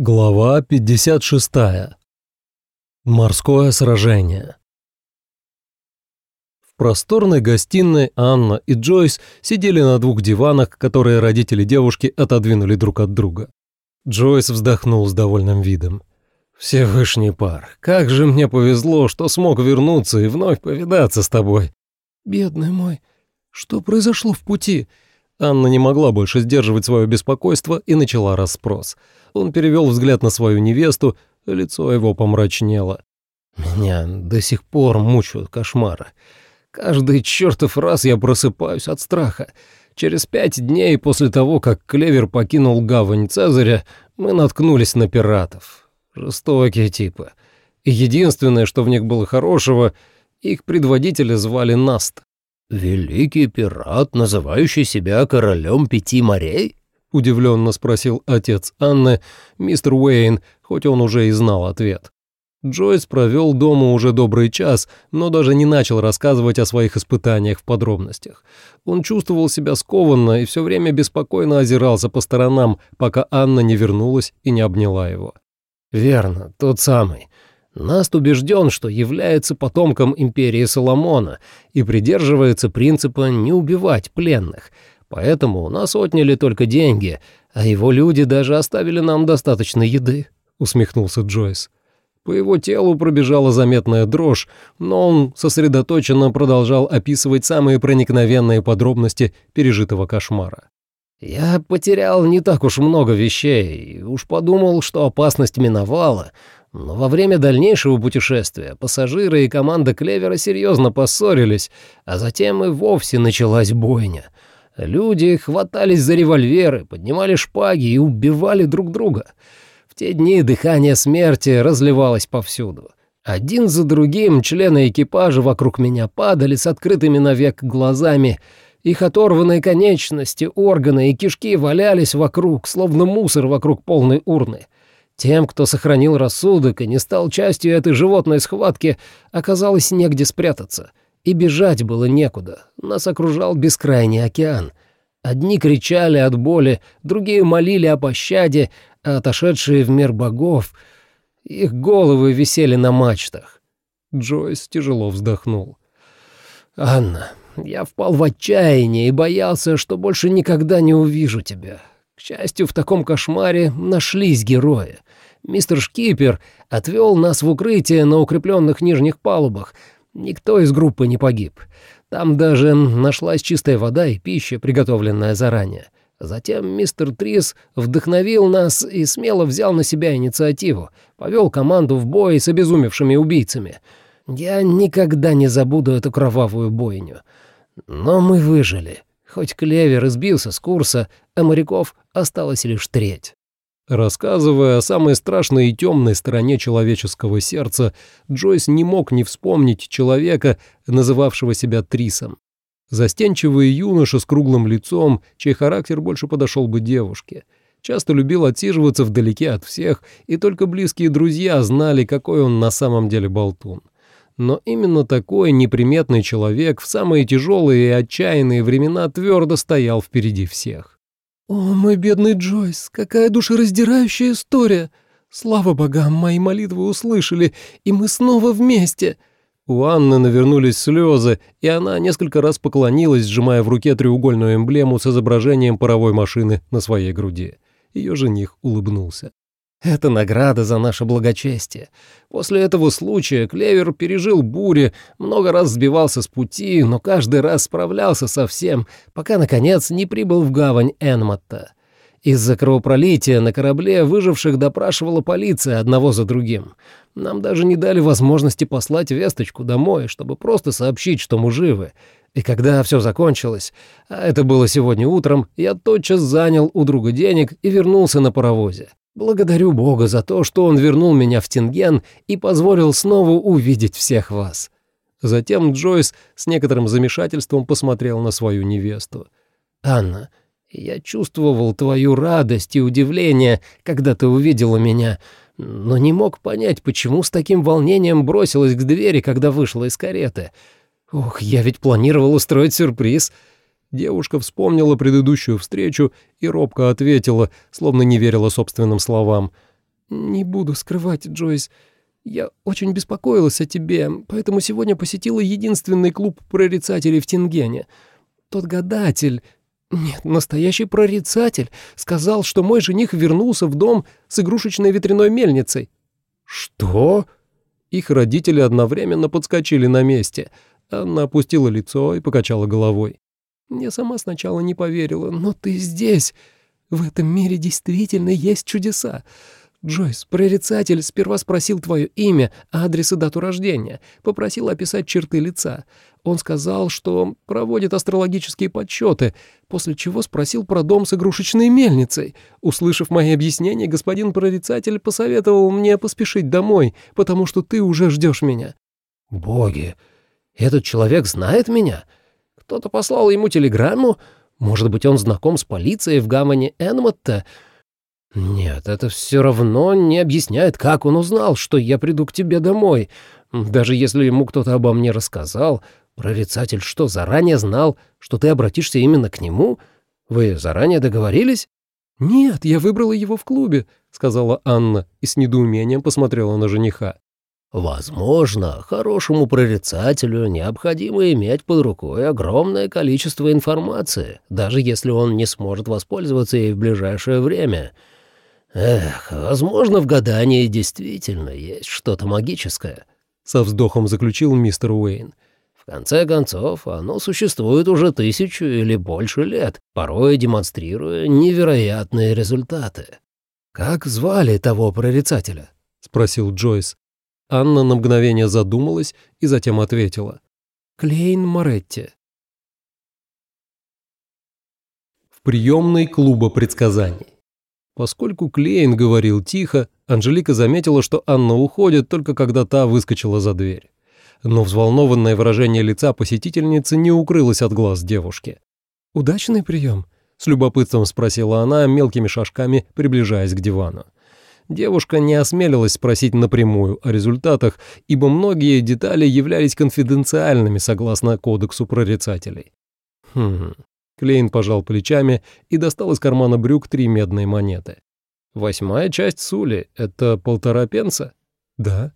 Глава 56. Морское сражение. В просторной гостиной Анна и Джойс сидели на двух диванах, которые родители девушки отодвинули друг от друга. Джойс вздохнул с довольным видом. «Всевышний пар, как же мне повезло, что смог вернуться и вновь повидаться с тобой». «Бедный мой, что произошло в пути?» Анна не могла больше сдерживать свое беспокойство и начала расспрос. Он перевел взгляд на свою невесту, лицо его помрачнело. «Меня до сих пор мучают кошмары. Каждый чертов раз я просыпаюсь от страха. Через пять дней после того, как Клевер покинул гавань Цезаря, мы наткнулись на пиратов. Жестокие типы. Единственное, что в них было хорошего, их предводителя звали Наст. «Великий пират, называющий себя королем пяти морей?» — удивленно спросил отец Анны, мистер Уэйн, хоть он уже и знал ответ. Джойс провел дома уже добрый час, но даже не начал рассказывать о своих испытаниях в подробностях. Он чувствовал себя скованно и все время беспокойно озирался по сторонам, пока Анна не вернулась и не обняла его. «Верно, тот самый. Наст убежден, что является потомком империи Соломона и придерживается принципа не убивать пленных, поэтому у нас отняли только деньги, а его люди даже оставили нам достаточно еды», — усмехнулся Джойс. По его телу пробежала заметная дрожь, но он сосредоточенно продолжал описывать самые проникновенные подробности пережитого кошмара. «Я потерял не так уж много вещей, уж подумал, что опасность миновала, но во время дальнейшего путешествия пассажиры и команда Клевера серьезно поссорились, а затем и вовсе началась бойня. Люди хватались за револьверы, поднимали шпаги и убивали друг друга. В те дни дыхание смерти разливалось повсюду. Один за другим члены экипажа вокруг меня падали с открытыми навек глазами. Их оторванные конечности, органы и кишки валялись вокруг, словно мусор вокруг полной урны. Тем, кто сохранил рассудок и не стал частью этой животной схватки, оказалось негде спрятаться. И бежать было некуда. Нас окружал бескрайний океан. Одни кричали от боли, другие молили о пощаде, а отошедшие в мир богов... Их головы висели на мачтах. Джойс тяжело вздохнул. «Анна, я впал в отчаяние и боялся, что больше никогда не увижу тебя. К счастью, в таком кошмаре нашлись герои. Мистер Шкипер отвел нас в укрытие на укрепленных нижних палубах. Никто из группы не погиб. Там даже нашлась чистая вода и пища, приготовленная заранее. Затем мистер Трис вдохновил нас и смело взял на себя инициативу, повел команду в бой с обезумевшими убийцами. Я никогда не забуду эту кровавую бойню. Но мы выжили. Хоть Клевер избился с курса, а моряков осталось лишь треть. Рассказывая о самой страшной и темной стороне человеческого сердца, Джойс не мог не вспомнить человека, называвшего себя Трисом. Застенчивый юноша с круглым лицом, чей характер больше подошел бы девушке. Часто любил отсиживаться вдалеке от всех, и только близкие друзья знали, какой он на самом деле болтун. Но именно такой неприметный человек в самые тяжелые и отчаянные времена твердо стоял впереди всех. «О, мой бедный Джойс, какая душераздирающая история! Слава богам, мои молитвы услышали, и мы снова вместе!» У Анны навернулись слезы, и она несколько раз поклонилась, сжимая в руке треугольную эмблему с изображением паровой машины на своей груди. Ее жених улыбнулся. Это награда за наше благочестие. После этого случая Клевер пережил бури, много раз сбивался с пути, но каждый раз справлялся со всем, пока, наконец, не прибыл в гавань Энмотта. Из-за кровопролития на корабле выживших допрашивала полиция одного за другим. Нам даже не дали возможности послать весточку домой, чтобы просто сообщить, что мы живы. И когда все закончилось, а это было сегодня утром, я тотчас занял у друга денег и вернулся на паровозе. Благодарю Бога за то, что он вернул меня в Тинген и позволил снова увидеть всех вас». Затем Джойс с некоторым замешательством посмотрел на свою невесту. «Анна, я чувствовал твою радость и удивление, когда ты увидела меня, но не мог понять, почему с таким волнением бросилась к двери, когда вышла из кареты. Ох, я ведь планировал устроить сюрприз». Девушка вспомнила предыдущую встречу и робко ответила, словно не верила собственным словам. «Не буду скрывать, Джойс. Я очень беспокоилась о тебе, поэтому сегодня посетила единственный клуб прорицателей в Тингене. Тот гадатель, нет, настоящий прорицатель, сказал, что мой жених вернулся в дом с игрушечной ветряной мельницей». «Что?» Их родители одновременно подскочили на месте. Она опустила лицо и покачала головой. «Я сама сначала не поверила, но ты здесь. В этом мире действительно есть чудеса. Джойс, прорицатель сперва спросил твое имя, адрес и дату рождения, попросил описать черты лица. Он сказал, что проводит астрологические подсчеты, после чего спросил про дом с игрушечной мельницей. Услышав мои объяснения, господин прорицатель посоветовал мне поспешить домой, потому что ты уже ждешь меня. Боги, этот человек знает меня? Кто-то послал ему телеграмму? Может быть, он знаком с полицией в гавани Энмотта? «Нет, это все равно не объясняет, как он узнал, что я приду к тебе домой. Даже если ему кто-то обо мне рассказал, прорицатель что, заранее знал, что ты обратишься именно к нему? Вы заранее договорились?» «Нет, я выбрала его в клубе», — сказала Анна и с недоумением посмотрела на жениха. «Возможно, хорошему прорицателю необходимо иметь под рукой огромное количество информации, даже если он не сможет воспользоваться ей в ближайшее время». Эх, возможно, в гадании действительно есть что-то магическое, со вздохом заключил мистер Уэйн. В конце концов, оно существует уже тысячу или больше лет, порой демонстрируя невероятные результаты. Как звали того прорицателя? спросил Джойс. Анна на мгновение задумалась и затем ответила. «Клейн Моретти». В приемной клуба предсказаний. Поскольку Клейн говорил тихо, Анжелика заметила, что Анна уходит только когда та выскочила за дверь. Но взволнованное выражение лица посетительницы не укрылось от глаз девушки. «Удачный прием?» — с любопытством спросила она, мелкими шажками приближаясь к дивану. Девушка не осмелилась спросить напрямую о результатах, ибо многие детали являлись конфиденциальными согласно кодексу прорицателей. Хм, Клейн пожал плечами и достал из кармана брюк три медные монеты. «Восьмая часть сули — это полтора пенса?» «Да».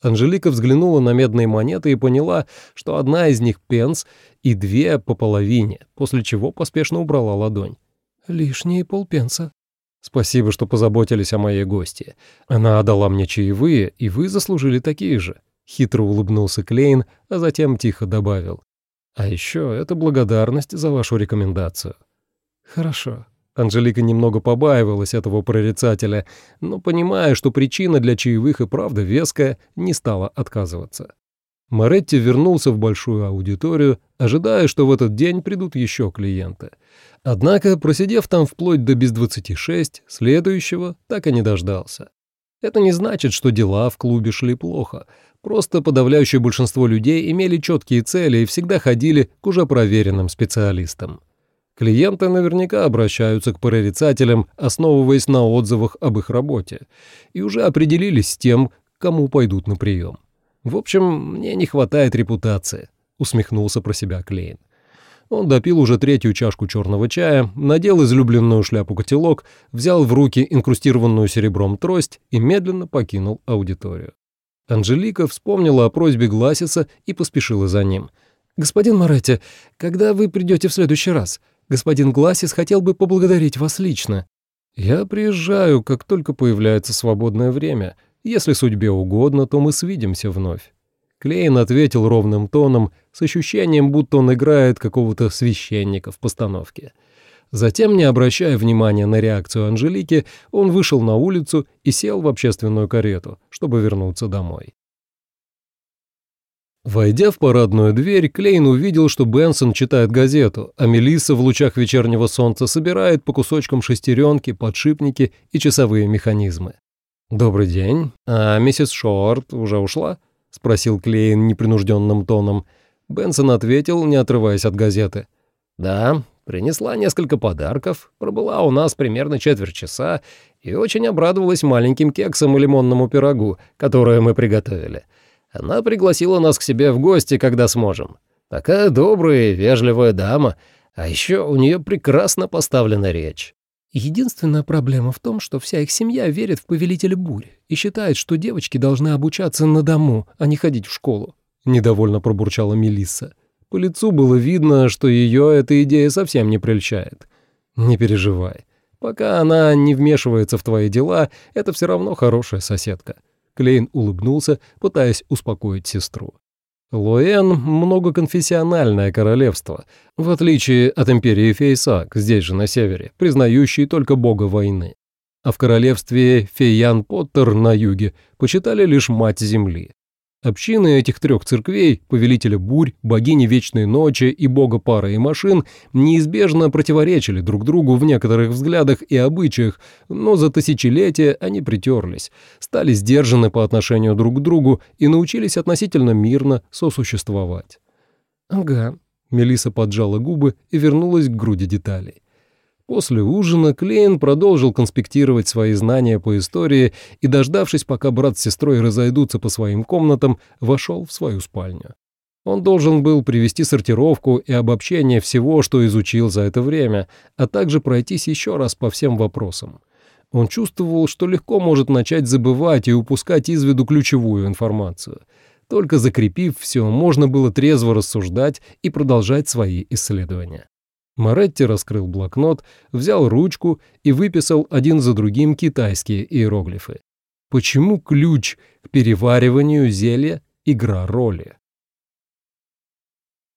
Анжелика взглянула на медные монеты и поняла, что одна из них пенс и две по половине, после чего поспешно убрала ладонь. «Лишние полпенса». «Спасибо, что позаботились о моей гости. Она отдала мне чаевые, и вы заслужили такие же». Хитро улыбнулся Клейн, а затем тихо добавил. А еще это благодарность за вашу рекомендацию». «Хорошо». Анжелика немного побаивалась этого прорицателя, но, понимая, что причина для чаевых и правда веская, не стала отказываться. Моретти вернулся в большую аудиторию, ожидая, что в этот день придут еще клиенты. Однако, просидев там вплоть до без 26, следующего так и не дождался. Это не значит, что дела в клубе шли плохо — Просто подавляющее большинство людей имели четкие цели и всегда ходили к уже проверенным специалистам. Клиенты наверняка обращаются к прорицателям, основываясь на отзывах об их работе, и уже определились с тем, кому пойдут на прием. «В общем, мне не хватает репутации», — усмехнулся про себя Клейн. Он допил уже третью чашку черного чая, надел излюбленную шляпу-котелок, взял в руки инкрустированную серебром трость и медленно покинул аудиторию. Анжелика вспомнила о просьбе Гласиса и поспешила за ним. «Господин Моретти, когда вы придете в следующий раз? Господин Гласис хотел бы поблагодарить вас лично». «Я приезжаю, как только появляется свободное время. Если судьбе угодно, то мы свидимся вновь». Клейн ответил ровным тоном, с ощущением, будто он играет какого-то священника в постановке. Затем, не обращая внимания на реакцию Анжелики, он вышел на улицу и сел в общественную карету, чтобы вернуться домой. Войдя в парадную дверь, Клейн увидел, что Бенсон читает газету, а Мелисса в лучах вечернего солнца собирает по кусочкам шестеренки, подшипники и часовые механизмы. «Добрый день. А миссис Шорт уже ушла?» — спросил Клейн непринужденным тоном. Бенсон ответил, не отрываясь от газеты. «Да, Принесла несколько подарков, пробыла у нас примерно четверть часа и очень обрадовалась маленьким кексам и лимонному пирогу, которые мы приготовили. Она пригласила нас к себе в гости, когда сможем. Такая добрая и вежливая дама, а еще у нее прекрасно поставлена речь. Единственная проблема в том, что вся их семья верит в повелителя бурь и считает, что девочки должны обучаться на дому, а не ходить в школу. Недовольно пробурчала Мелисса. По лицу было видно, что ее эта идея совсем не прельщает. Не переживай. Пока она не вмешивается в твои дела, это все равно хорошая соседка. Клейн улыбнулся, пытаясь успокоить сестру. Луэн — многоконфессиональное королевство, в отличие от империи Фейсак, здесь же на севере, признающей только бога войны. А в королевстве Фейян Поттер на юге почитали лишь мать земли. Общины этих трех церквей, повелителя бурь, богини вечной ночи и бога пары и машин, неизбежно противоречили друг другу в некоторых взглядах и обычаях, но за тысячелетия они притерлись, стали сдержаны по отношению друг к другу и научились относительно мирно сосуществовать. «Ага», — Мелиса поджала губы и вернулась к груди деталей. После ужина Клейн продолжил конспектировать свои знания по истории и, дождавшись, пока брат с сестрой разойдутся по своим комнатам, вошел в свою спальню. Он должен был привести сортировку и обобщение всего, что изучил за это время, а также пройтись еще раз по всем вопросам. Он чувствовал, что легко может начать забывать и упускать из виду ключевую информацию. Только закрепив все, можно было трезво рассуждать и продолжать свои исследования. Моретти раскрыл блокнот, взял ручку и выписал один за другим китайские иероглифы. Почему ключ к перевариванию зелья – игра роли?